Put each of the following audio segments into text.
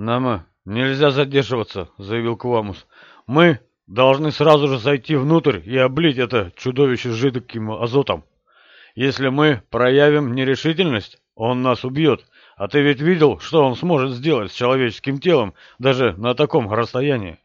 «Нама, нельзя задерживаться», — заявил Квамус. «Мы должны сразу же зайти внутрь и облить это чудовище жидким азотом. Если мы проявим нерешительность, он нас убьет. А ты ведь видел, что он сможет сделать с человеческим телом даже на таком расстоянии?»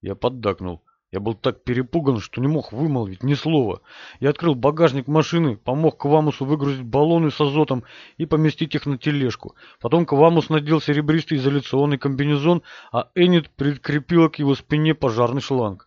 Я поддакнул. Я был так перепуган, что не мог вымолвить ни слова. Я открыл багажник машины, помог Квамусу выгрузить баллоны с азотом и поместить их на тележку. Потом Квамус надел серебристый изоляционный комбинезон, а Энит прикрепила к его спине пожарный шланг.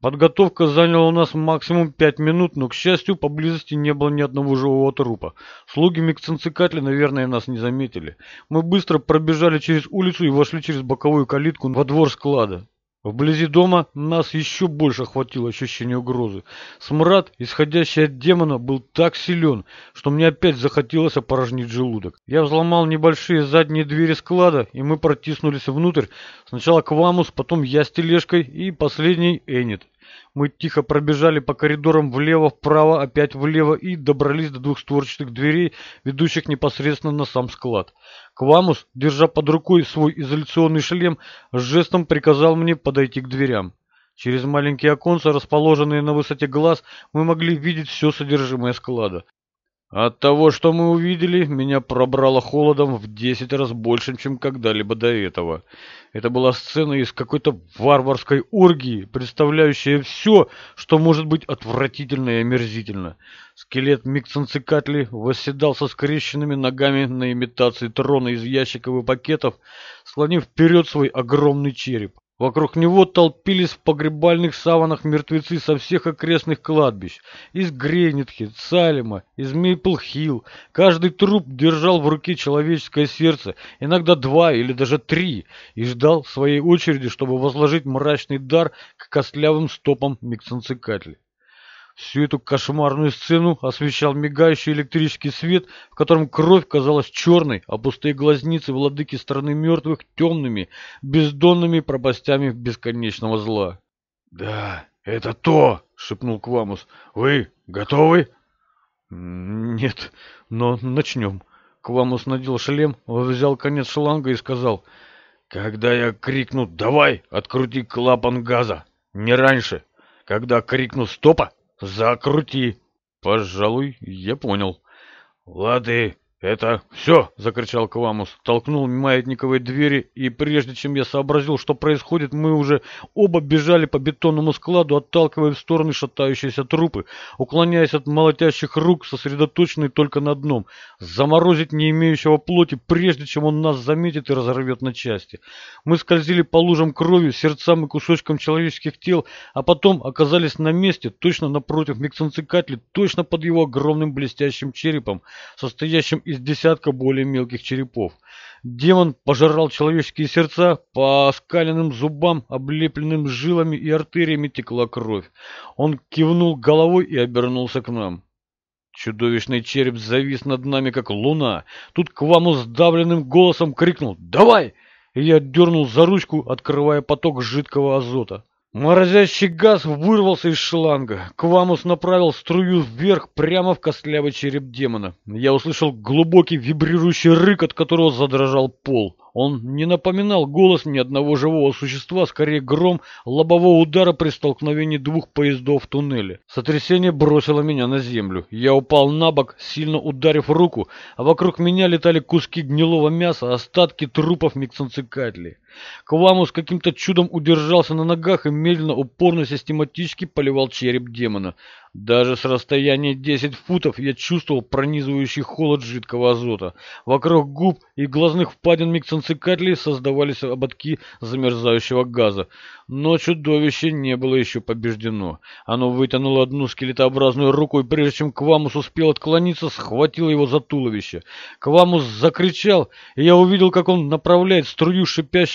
Подготовка заняла у нас максимум пять минут, но, к счастью, поблизости не было ни одного живого трупа. Слуги Миксенцикатли, наверное, нас не заметили. Мы быстро пробежали через улицу и вошли через боковую калитку во двор склада. Вблизи дома нас еще больше охватило ощущение угрозы. Смрад, исходящий от демона, был так силен, что мне опять захотелось опорожнить желудок. Я взломал небольшие задние двери склада, и мы протиснулись внутрь. Сначала Квамус, потом я с тележкой и последний Энит. Мы тихо пробежали по коридорам влево-вправо, опять влево и добрались до двухстворчатых дверей, ведущих непосредственно на сам склад. Квамус, держа под рукой свой изоляционный шлем, жестом приказал мне подойти к дверям. Через маленькие оконца, расположенные на высоте глаз, мы могли видеть все содержимое склада. От того, что мы увидели, меня пробрало холодом в десять раз больше, чем когда-либо до этого. Это была сцена из какой-то варварской оргии, представляющая все, что может быть отвратительно и омерзительно. Скелет Миксенцикатли восседал со скрещенными ногами на имитации трона из ящиков и пакетов, слонив вперед свой огромный череп. Вокруг него толпились в погребальных саванах мертвецы со всех окрестных кладбищ. Из Грейнитхи, Салема, из Мейпл-Хилл. Каждый труп держал в руке человеческое сердце, иногда два или даже три, и ждал своей очереди, чтобы возложить мрачный дар к костлявым стопам Миксенцикатли. Всю эту кошмарную сцену освещал мигающий электрический свет, в котором кровь казалась черной, а пустые глазницы владыки страны мертвых темными, бездонными пропастями бесконечного зла. «Да, это то!» — шепнул Квамус. «Вы готовы?» «Нет, но начнем». Квамус надел шлем, взял конец шланга и сказал, «Когда я крикну «давай», открути клапан газа, не раньше. Когда крикну «стопа», Закрути. Пожалуй, я понял. Лады, «Это все!» — закричал Квамус, толкнул маятниковые двери, и прежде чем я сообразил, что происходит, мы уже оба бежали по бетонному складу, отталкивая в стороны шатающиеся трупы, уклоняясь от молотящих рук, сосредоточенные только на одном — заморозить не имеющего плоти, прежде чем он нас заметит и разорвет на части. Мы скользили по лужам крови, сердцам и кусочкам человеческих тел, а потом оказались на месте, точно напротив Миксенцикатли, точно под его огромным блестящим черепом, состоящим из десятка более мелких черепов. Демон пожирал человеческие сердца, по оскаленным зубам, облепленным жилами и артериями текла кровь. Он кивнул головой и обернулся к нам. Чудовищный череп завис над нами, как луна. Тут к вам сдавленным голосом крикнул «Давай!» И я дернул за ручку, открывая поток жидкого азота. Морозящий газ вырвался из шланга. Квамус направил струю вверх прямо в костлявый череп демона. Я услышал глубокий вибрирующий рык, от которого задрожал пол. Он не напоминал голос ни одного живого существа, скорее гром лобового удара при столкновении двух поездов в туннеле. Сотрясение бросило меня на землю. Я упал на бок, сильно ударив руку, а вокруг меня летали куски гнилого мяса, остатки трупов миксанцикатли. Квамус каким-то чудом удержался на ногах и медленно, упорно, систематически поливал череп демона. Даже с расстояния 10 футов я чувствовал пронизывающий холод жидкого азота. Вокруг губ и глазных впадин миксанцикатли создавались ободки замерзающего газа. Но чудовище не было еще побеждено. Оно вытянуло одну скелетообразную руку и прежде чем Квамус успел отклониться, схватило его за туловище. Квамус закричал, и я увидел, как он направляет струю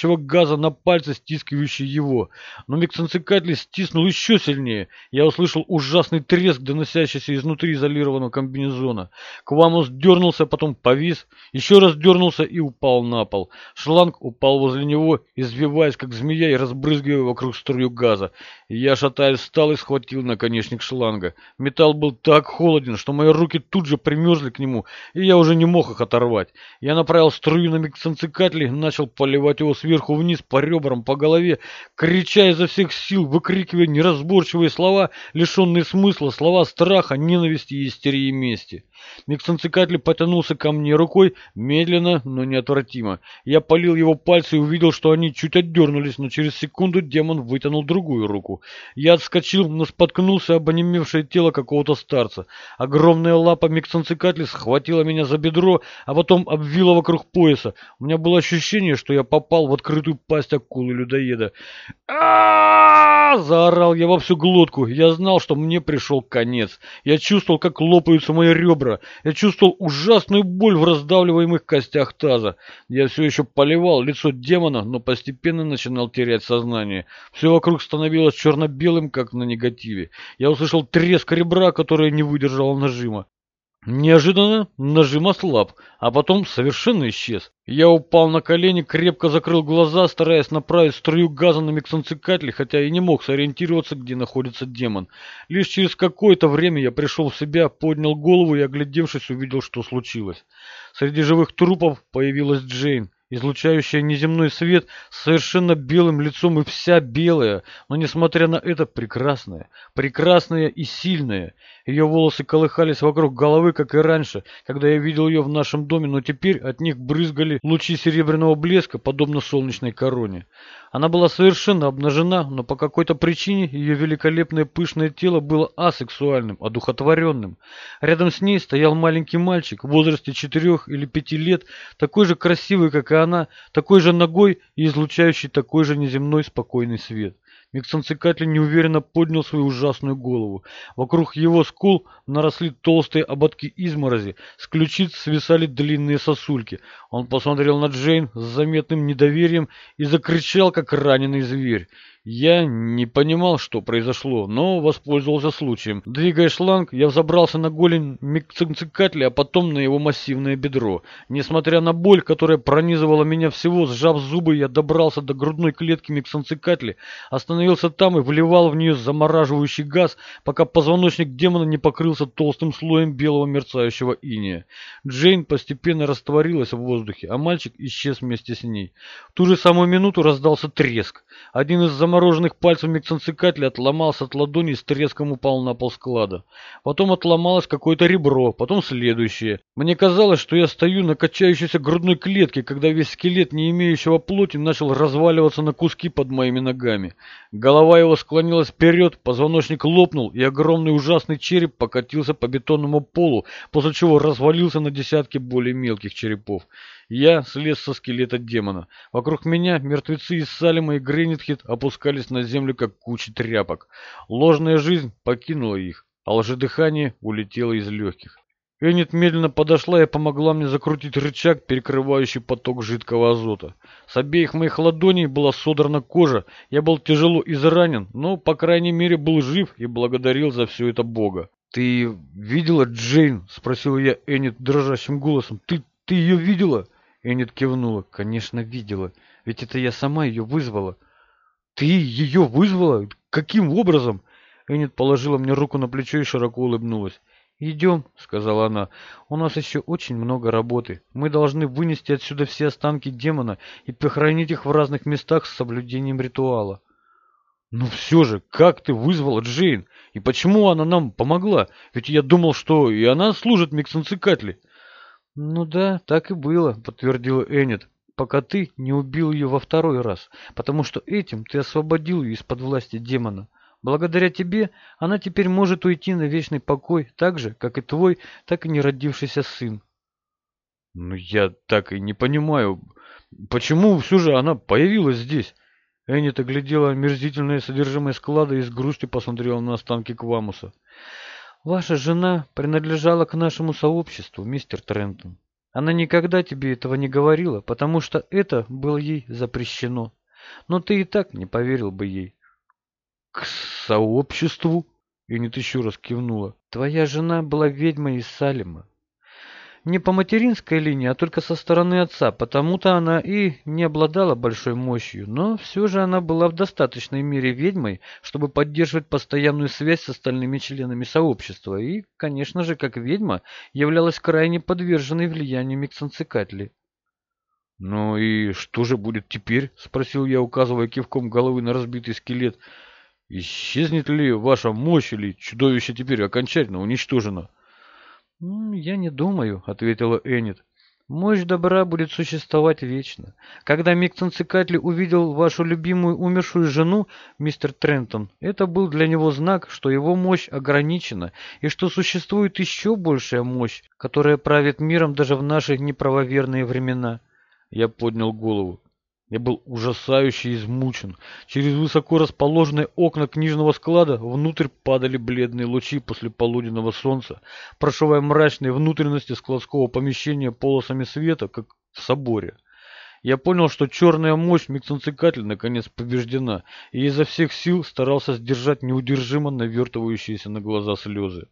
шипящего газа на пальцы, стискивающие его. Но миксанцикатли стиснул еще сильнее. Я услышал ужасный треск, доносящийся изнутри изолированного комбинезона. Квамус дернулся, потом повис, еще раз дернулся и упал на пол. Шланг упал возле него, извиваясь, как змея, и разбрызгивая вокруг струю газа. Я, шатаясь, встал и схватил наконечник шланга. Металл был так холоден, что мои руки тут же примерзли к нему, и я уже не мог их оторвать. Я направил струю на миксенцикатли, начал поливать его сверху вниз по ребрам, по голове, крича изо всех сил, выкрикивая неразборчивые слова, лишенные смысла, слова страха, ненависти и истерии мести. Миксенцикатли потянулся ко мне рукой, медленно, но неотвратимо. Я полил его пальцы и увидел, что они чуть отдернулись, но через секунду демон вытянул другую руку. Я отскочил, но споткнулся об онемевшее тело какого-то старца. Огромная лапа Миксенцикатли схватила меня за бедро, а потом обвила вокруг пояса. У меня было ощущение, что я попал в открытую пасть акулы-людоеда. а заорал я во всю глотку. Я знал, что мне пришел конец. Я чувствовал, как лопаются мои ребра. Я чувствовал ужасную боль в раздавливаемых костях таза. Я все еще поливал лицо демона, но постепенно начинал терять сознание. Все вокруг становилось черно-белым, как на негативе. Я услышал треск ребра, которое не выдержало нажима. Неожиданно нажим ослаб, а потом совершенно исчез. Я упал на колени, крепко закрыл глаза, стараясь направить струю газа на миксанцикатель, хотя и не мог сориентироваться, где находится демон. Лишь через какое-то время я пришел в себя, поднял голову и, оглядевшись, увидел, что случилось. Среди живых трупов появилась Джейн излучающая неземной свет с совершенно белым лицом и вся белая, но несмотря на это прекрасная, прекрасная и сильная. Ее волосы колыхались вокруг головы, как и раньше, когда я видел ее в нашем доме, но теперь от них брызгали лучи серебряного блеска, подобно солнечной короне. Она была совершенно обнажена, но по какой-то причине ее великолепное пышное тело было асексуальным, одухотворенным. Рядом с ней стоял маленький мальчик в возрасте четырех или пяти лет, такой же красивый, как и она, такой же ногой и излучающий такой же неземной спокойный свет. Миксанцикатли неуверенно поднял свою ужасную голову. Вокруг его скул наросли толстые ободки изморози, с ключиц свисали длинные сосульки. Он посмотрел на Джейн с заметным недоверием и закричал, как раненый зверь. Я не понимал, что произошло, но воспользовался случаем. Двигая шланг, я взобрался на голень микцинцикатля, а потом на его массивное бедро. Несмотря на боль, которая пронизывала меня всего, сжав зубы, я добрался до грудной клетки микцинцикатли, остановился там и вливал в нее замораживающий газ, пока позвоночник демона не покрылся толстым слоем белого мерцающего иния. Джейн постепенно растворилась в воздухе, а мальчик исчез вместе с ней. В ту же самую минуту раздался треск. Один из замороженных пальцев миксенцикатля отломался от ладони и с треском упал на пол склада. Потом отломалось какое-то ребро, потом следующее. Мне казалось, что я стою на качающейся грудной клетке, когда весь скелет, не имеющего плоти, начал разваливаться на куски под моими ногами. Голова его склонилась вперед, позвоночник лопнул, и огромный ужасный череп покатился по бетонному полу, после чего развалился на десятки более мелких черепов. Я слез со скелета демона. Вокруг меня мертвецы из Салема и Гренитхит опускались на землю, как куча тряпок. Ложная жизнь покинула их, а лжедыхание улетело из легких. Энит медленно подошла и помогла мне закрутить рычаг, перекрывающий поток жидкого азота. С обеих моих ладоней была содрана кожа, я был тяжело изранен, но, по крайней мере, был жив и благодарил за все это Бога. «Ты видела Джейн?» — спросил я Энит дрожащим голосом. «Ты, ты ее видела?» Энит кивнула. «Конечно, видела. Ведь это я сама ее вызвала». «Ты ее вызвала? Каким образом?» Энит положила мне руку на плечо и широко улыбнулась. «Идем», — сказала она. «У нас еще очень много работы. Мы должны вынести отсюда все останки демона и похоронить их в разных местах с соблюдением ритуала». «Ну все же, как ты вызвала Джейн? И почему она нам помогла? Ведь я думал, что и она служит Миксенцикатли». «Ну да, так и было», — подтвердила Эннет, «пока ты не убил ее во второй раз, потому что этим ты освободил ее из-под власти демона. Благодаря тебе она теперь может уйти на вечный покой, так же, как и твой, так и не родившийся сын». «Ну я так и не понимаю, почему все же она появилась здесь?» Эннет оглядела омерзительное содержимое склада и с грустью посмотрела на останки Квамуса. Ваша жена принадлежала к нашему сообществу, мистер Трентон. Она никогда тебе этого не говорила, потому что это было ей запрещено. Но ты и так не поверил бы ей. К сообществу? Юнит еще раз кивнула. Твоя жена была ведьмой из Салема. не по материнской линии, а только со стороны отца, потому-то она и не обладала большой мощью, но все же она была в достаточной мере ведьмой, чтобы поддерживать постоянную связь с остальными членами сообщества, и, конечно же, как ведьма, являлась крайне подверженной влиянию Миксанцикатли. «Ну и что же будет теперь?» — спросил я, указывая кивком головы на разбитый скелет. «Исчезнет ли ваша мощь или чудовище теперь окончательно уничтожено?» «Я не думаю», — ответила Эннет. «Мощь добра будет существовать вечно. Когда Микценцикатли увидел вашу любимую умершую жену, мистер Трентон, это был для него знак, что его мощь ограничена и что существует еще большая мощь, которая правит миром даже в наши неправоверные времена». Я поднял голову. Я был ужасающе измучен. Через высоко расположенные окна книжного склада внутрь падали бледные лучи после полуденного солнца, прошивая мрачные внутренности складского помещения полосами света, как в соборе. Я понял, что черная мощь Миксенцикатель наконец побеждена, и изо всех сил старался сдержать неудержимо навертывающиеся на глаза слезы.